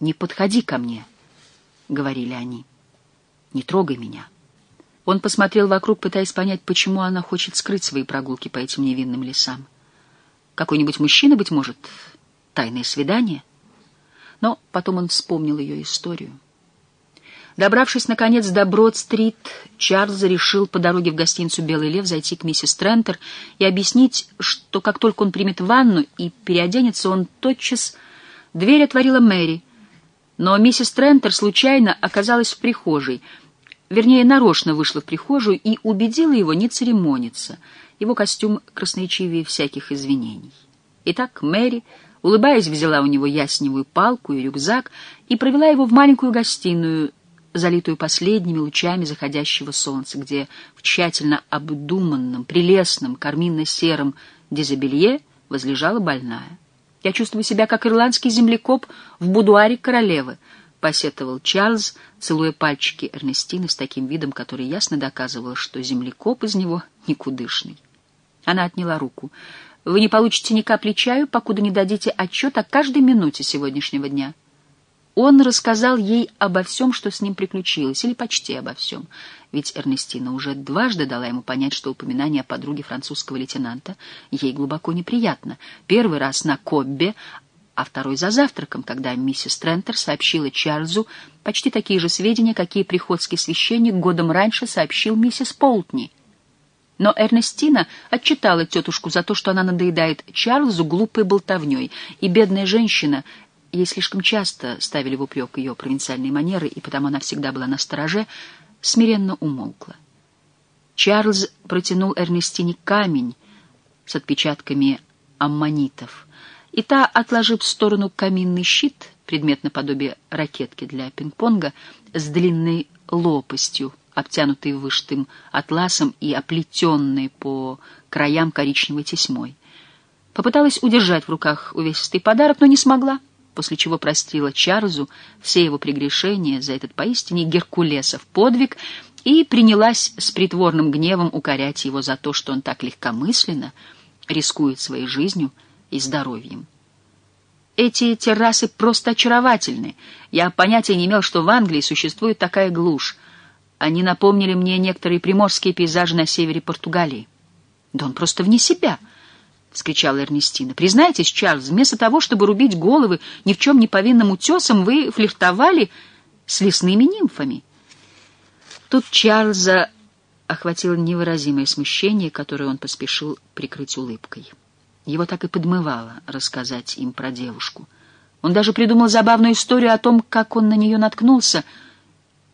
«Не подходи ко мне», — говорили они. «Не трогай меня». Он посмотрел вокруг, пытаясь понять, почему она хочет скрыть свои прогулки по этим невинным лесам. Какой-нибудь мужчина, быть может, тайное свидание? Но потом он вспомнил ее историю. Добравшись, наконец, до Брод-стрит, Чарльз решил по дороге в гостиницу «Белый лев» зайти к миссис Трентер и объяснить, что как только он примет ванну и переоденется, он тотчас... Дверь отворила Мэри, но миссис Трентер случайно оказалась в прихожей — вернее, нарочно вышла в прихожую и убедила его не церемониться. Его костюм красноречивее всяких извинений. Итак, Мэри, улыбаясь, взяла у него ясневую палку и рюкзак и провела его в маленькую гостиную, залитую последними лучами заходящего солнца, где в тщательно обдуманном, прелестном, карминно-сером дезобелье возлежала больная. Я чувствую себя как ирландский землекоп в будуаре королевы —— посетовал Чарльз, целуя пальчики Эрнестины с таким видом, который ясно доказывал, что землекоп из него никудышный. Она отняла руку. «Вы не получите ни капли чаю, покуда не дадите отчет о каждой минуте сегодняшнего дня». Он рассказал ей обо всем, что с ним приключилось, или почти обо всем. Ведь Эрнестина уже дважды дала ему понять, что упоминание о подруге французского лейтенанта ей глубоко неприятно. Первый раз на Коббе а второй за завтраком, когда миссис Трентер сообщила Чарльзу почти такие же сведения, какие приходский священник годом раньше сообщил миссис Полтни. Но Эрнестина отчитала тетушку за то, что она надоедает Чарльзу глупой болтовней, и бедная женщина, ей слишком часто ставили в упрек ее провинциальные манеры, и потому она всегда была на стороже, смиренно умолкла. Чарльз протянул Эрнестине камень с отпечатками аммонитов — и та, отложив в сторону каминный щит, предмет наподобие ракетки для пинг-понга, с длинной лопастью, обтянутой вышитым атласом и оплетенной по краям коричневой тесьмой. Попыталась удержать в руках увесистый подарок, но не смогла, после чего простила Чарльзу все его прегрешения за этот поистине геркулесов подвиг и принялась с притворным гневом укорять его за то, что он так легкомысленно рискует своей жизнью, и здоровьем. Эти террасы просто очаровательны. Я понятия не имел, что в Англии существует такая глушь. Они напомнили мне некоторые приморские пейзажи на севере Португалии. «Да он просто вне себя!» — вскричала Эрнестина. «Признайтесь, Чарльз, вместо того, чтобы рубить головы ни в чем не повинным утесом, вы флиртовали с лесными нимфами». Тут Чарльза охватило невыразимое смущение, которое он поспешил прикрыть улыбкой. Его так и подмывало рассказать им про девушку. Он даже придумал забавную историю о том, как он на нее наткнулся,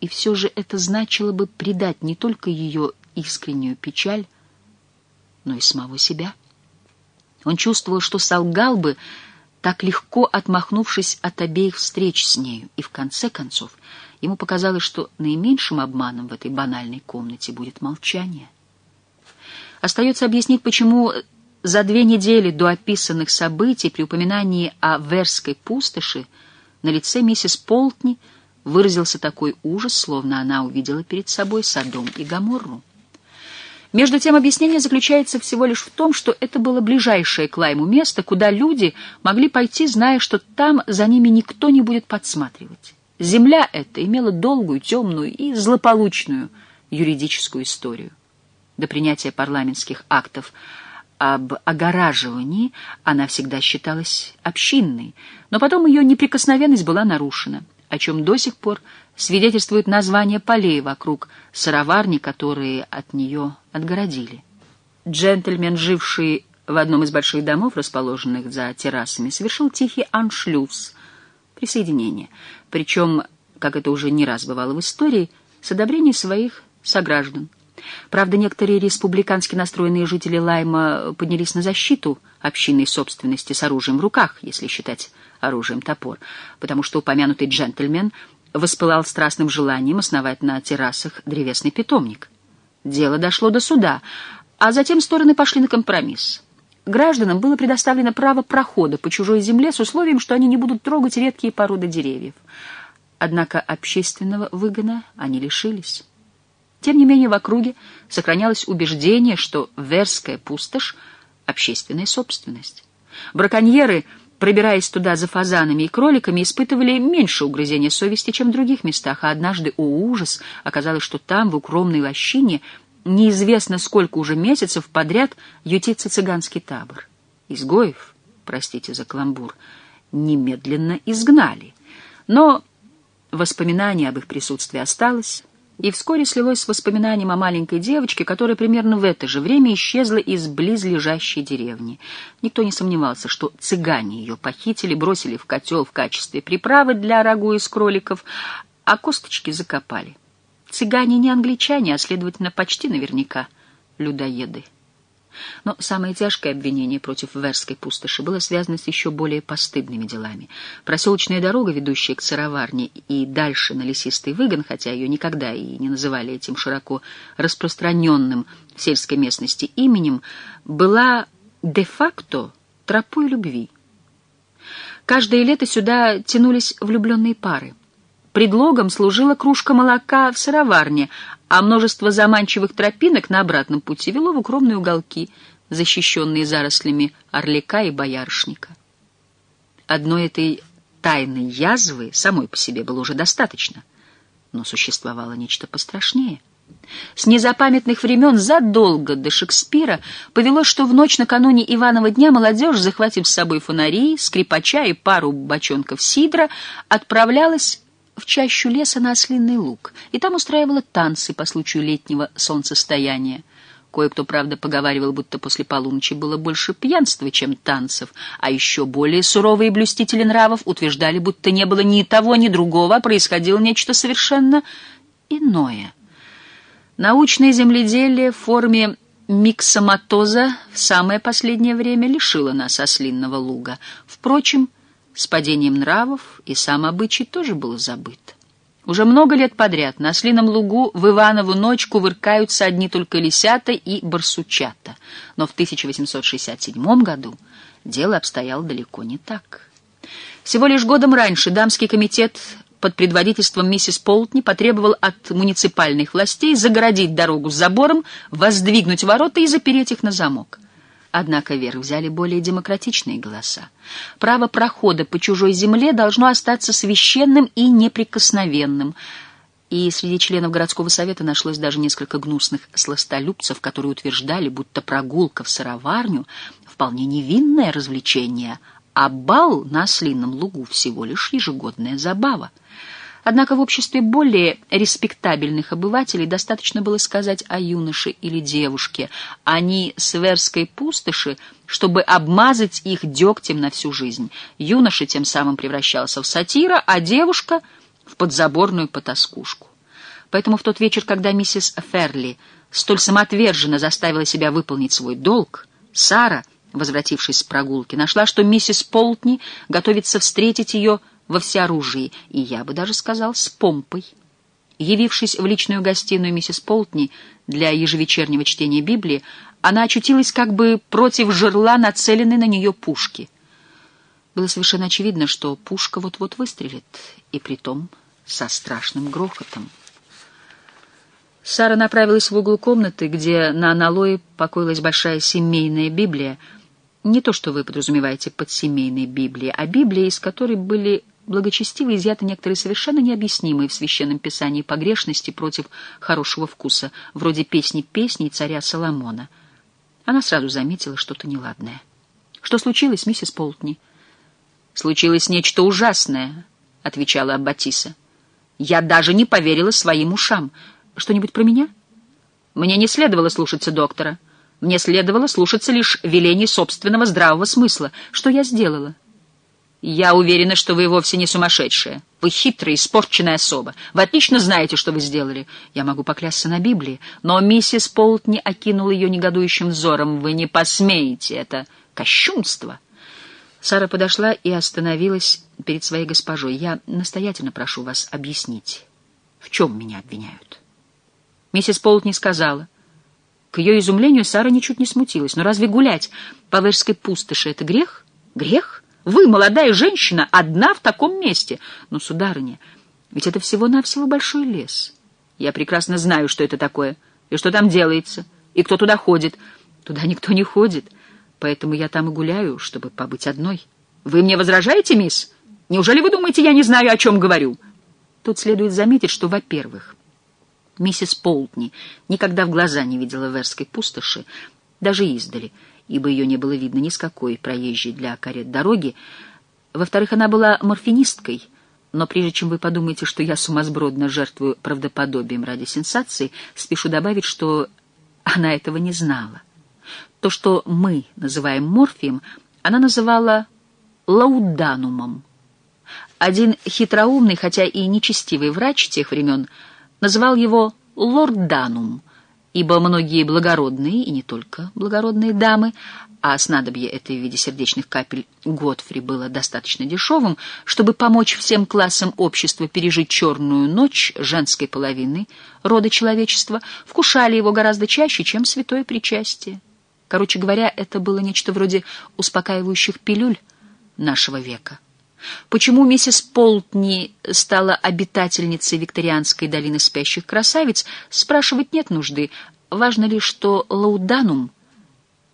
и все же это значило бы предать не только ее искреннюю печаль, но и самого себя. Он чувствовал, что солгал бы, так легко отмахнувшись от обеих встреч с нею, и в конце концов ему показалось, что наименьшим обманом в этой банальной комнате будет молчание. Остается объяснить, почему за две недели до описанных событий при упоминании о Верской пустоши на лице миссис Полтни выразился такой ужас, словно она увидела перед собой Содом и Гоморру. Между тем, объяснение заключается всего лишь в том, что это было ближайшее к Лайму место, куда люди могли пойти, зная, что там за ними никто не будет подсматривать. Земля эта имела долгую, темную и злополучную юридическую историю. До принятия парламентских актов об огораживании она всегда считалась общинной, но потом ее неприкосновенность была нарушена, о чем до сих пор свидетельствует название полей вокруг сыроварни, которые от нее отгородили. Джентльмен, живший в одном из больших домов, расположенных за террасами, совершил тихий аншлюз, присоединение, причем, как это уже не раз бывало в истории, с одобрения своих сограждан. Правда, некоторые республикански настроенные жители Лайма поднялись на защиту общинной собственности с оружием в руках, если считать оружием топор, потому что упомянутый джентльмен воспылал страстным желанием основать на террасах древесный питомник. Дело дошло до суда, а затем стороны пошли на компромисс. Гражданам было предоставлено право прохода по чужой земле с условием, что они не будут трогать редкие породы деревьев. Однако общественного выгона они лишились. Тем не менее, в округе сохранялось убеждение, что Верская пустошь — общественная собственность. Браконьеры, пробираясь туда за фазанами и кроликами, испытывали меньше угрызения совести, чем в других местах, а однажды, о ужас, оказалось, что там, в укромной лощине, неизвестно сколько уже месяцев подряд ютится цыганский табор. Изгоев, простите за каламбур, немедленно изгнали. Но воспоминание об их присутствии осталось, и вскоре слилось с воспоминанием о маленькой девочке, которая примерно в это же время исчезла из близлежащей деревни. Никто не сомневался, что цыгане ее похитили, бросили в котел в качестве приправы для рагу из кроликов, а косточки закопали. Цыгане не англичане, а, следовательно, почти наверняка людоеды. Но самое тяжкое обвинение против Верской пустоши было связано с еще более постыдными делами. Проселочная дорога, ведущая к сыроварне и дальше на лесистый выгон, хотя ее никогда и не называли этим широко распространенным в сельской местности именем, была де-факто тропой любви. Каждое лето сюда тянулись влюбленные пары. Предлогом служила кружка молока в сыроварне, а множество заманчивых тропинок на обратном пути вело в укромные уголки, защищенные зарослями орлика и боярышника. Одной этой тайной язвы самой по себе было уже достаточно, но существовало нечто пострашнее. С незапамятных времен задолго до Шекспира повелось, что в ночь накануне Иванова дня молодежь, захватив с собой фонари, скрипача и пару бочонков сидра, отправлялась в чащу леса на ослинный луг, и там устраивала танцы по случаю летнего солнцестояния. Кое-кто, правда, поговаривал, будто после полуночи было больше пьянства, чем танцев, а еще более суровые блюстители нравов утверждали, будто не было ни того, ни другого, а происходило нечто совершенно иное. Научное земледелие в форме миксоматоза в самое последнее время лишило нас ослинного луга. Впрочем, с падением нравов и сам обычай тоже был забыт. Уже много лет подряд на Ослином лугу в Иванову ночь кувыркаются одни только лисята и барсучата. Но в 1867 году дело обстояло далеко не так. Всего лишь годом раньше дамский комитет под предводительством миссис Полтни потребовал от муниципальных властей загородить дорогу с забором, воздвигнуть ворота и запереть их на замок. Однако верх взяли более демократичные голоса. Право прохода по чужой земле должно остаться священным и неприкосновенным. И среди членов городского совета нашлось даже несколько гнусных сластолюбцев, которые утверждали, будто прогулка в сыроварню — вполне невинное развлечение, а бал на ослинном лугу всего лишь ежегодная забава. Однако в обществе более респектабельных обывателей достаточно было сказать о юноше или девушке. Они с Верской пустоши, чтобы обмазать их дегтем на всю жизнь. Юноша тем самым превращался в сатира, а девушка — в подзаборную потаскушку. Поэтому в тот вечер, когда миссис Ферли столь самоотверженно заставила себя выполнить свой долг, Сара, возвратившись с прогулки, нашла, что миссис Полтни готовится встретить ее во всеоружии, и я бы даже сказал, с помпой. Явившись в личную гостиную миссис Полтни для ежевечернего чтения Библии, она очутилась как бы против жерла, нацеленной на нее пушки. Было совершенно очевидно, что пушка вот-вот выстрелит, и притом со страшным грохотом. Сара направилась в угол комнаты, где на аналое покоилась большая семейная Библия. Не то, что вы подразумеваете под семейной Библией, а Библия, из которой были благочестиво изъяты некоторые совершенно необъяснимые в Священном Писании погрешности против хорошего вкуса, вроде песни песней царя Соломона. Она сразу заметила что-то неладное. «Что случилось, миссис Полтни?» «Случилось нечто ужасное», — отвечала Аббатиса. «Я даже не поверила своим ушам. Что-нибудь про меня?» «Мне не следовало слушаться доктора. Мне следовало слушаться лишь велений собственного здравого смысла. Что я сделала?» Я уверена, что вы вовсе не сумасшедшая. Вы хитрая, испорченная особа. Вы отлично знаете, что вы сделали. Я могу поклясться на Библии. Но миссис Полтни окинула ее негодующим взором. Вы не посмеете. Это кощунство. Сара подошла и остановилась перед своей госпожой. Я настоятельно прошу вас объяснить, в чем меня обвиняют. Миссис Полтни сказала. К ее изумлению Сара ничуть не смутилась. Но разве гулять по Вэжской пустоши — это грех? Грех? Вы, молодая женщина, одна в таком месте. Но, сударыня, ведь это всего-навсего большой лес. Я прекрасно знаю, что это такое, и что там делается, и кто туда ходит. Туда никто не ходит, поэтому я там и гуляю, чтобы побыть одной. Вы мне возражаете, мисс? Неужели вы думаете, я не знаю, о чем говорю? Тут следует заметить, что, во-первых, миссис Полтни никогда в глаза не видела Верской пустоши, даже издали, ибо ее не было видно ни с какой проезжей для карет дороги. Во-вторых, она была морфинисткой, но прежде чем вы подумаете, что я сумасбродно жертвую правдоподобием ради сенсации, спешу добавить, что она этого не знала. То, что мы называем морфием, она называла лауданумом. Один хитроумный, хотя и нечестивый врач тех времен называл его лорданум, ибо многие благородные, и не только благородные дамы, а снадобье это в виде сердечных капель Готфри было достаточно дешевым, чтобы помочь всем классам общества пережить черную ночь женской половины рода человечества, вкушали его гораздо чаще, чем святое причастие. Короче говоря, это было нечто вроде успокаивающих пилюль нашего века. Почему миссис Полтни стала обитательницей викторианской долины спящих красавиц, спрашивать нет нужды. Важно лишь, что Лауданум,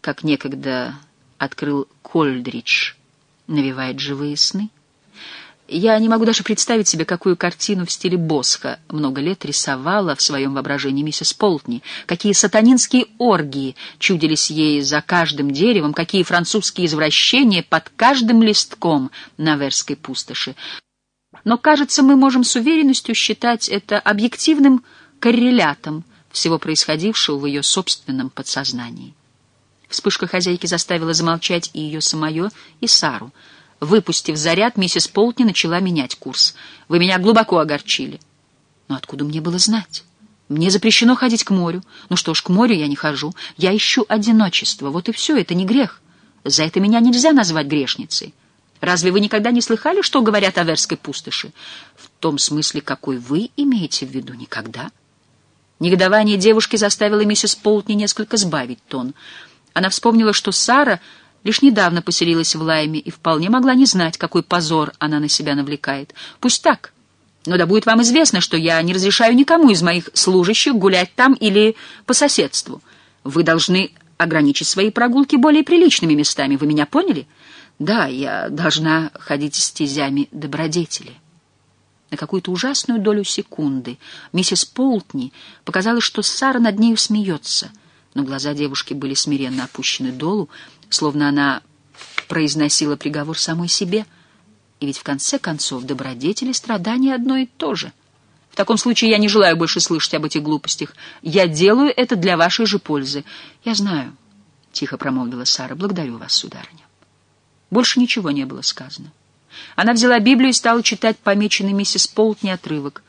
как некогда открыл Кольдридж, навевает живые сны. Я не могу даже представить себе, какую картину в стиле Босха много лет рисовала в своем воображении миссис Полтни, какие сатанинские оргии чудились ей за каждым деревом, какие французские извращения под каждым листком на Верской пустоши. Но, кажется, мы можем с уверенностью считать это объективным коррелятом всего происходившего в ее собственном подсознании. Вспышка хозяйки заставила замолчать и ее самое, и Сару — Выпустив заряд, миссис Полтни начала менять курс. «Вы меня глубоко огорчили». «Но откуда мне было знать? Мне запрещено ходить к морю. Ну что ж, к морю я не хожу. Я ищу одиночество. Вот и все, это не грех. За это меня нельзя назвать грешницей. Разве вы никогда не слыхали, что говорят о Верской пустоши? В том смысле, какой вы имеете в виду, никогда». Негодование девушки заставило миссис Полтни несколько сбавить тон. Она вспомнила, что Сара лишь недавно поселилась в Лайме и вполне могла не знать, какой позор она на себя навлекает. Пусть так. Но да будет вам известно, что я не разрешаю никому из моих служащих гулять там или по соседству. Вы должны ограничить свои прогулки более приличными местами. Вы меня поняли? Да, я должна ходить стезями добродетели. На какую-то ужасную долю секунды миссис Полтни показалось, что Сара над нею смеется, но глаза девушки были смиренно опущены долу, словно она произносила приговор самой себе. И ведь в конце концов добродетели страдания одно и то же. В таком случае я не желаю больше слышать об этих глупостях. Я делаю это для вашей же пользы. Я знаю, — тихо промолвила Сара, — благодарю вас, сударыня. Больше ничего не было сказано. Она взяла Библию и стала читать помеченный миссис Полтни отрывок.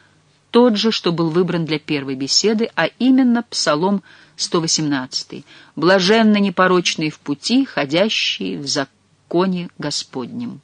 Тот же, что был выбран для первой беседы, а именно Псалом 118. «Блаженно непорочные в пути, ходящие в законе Господнем».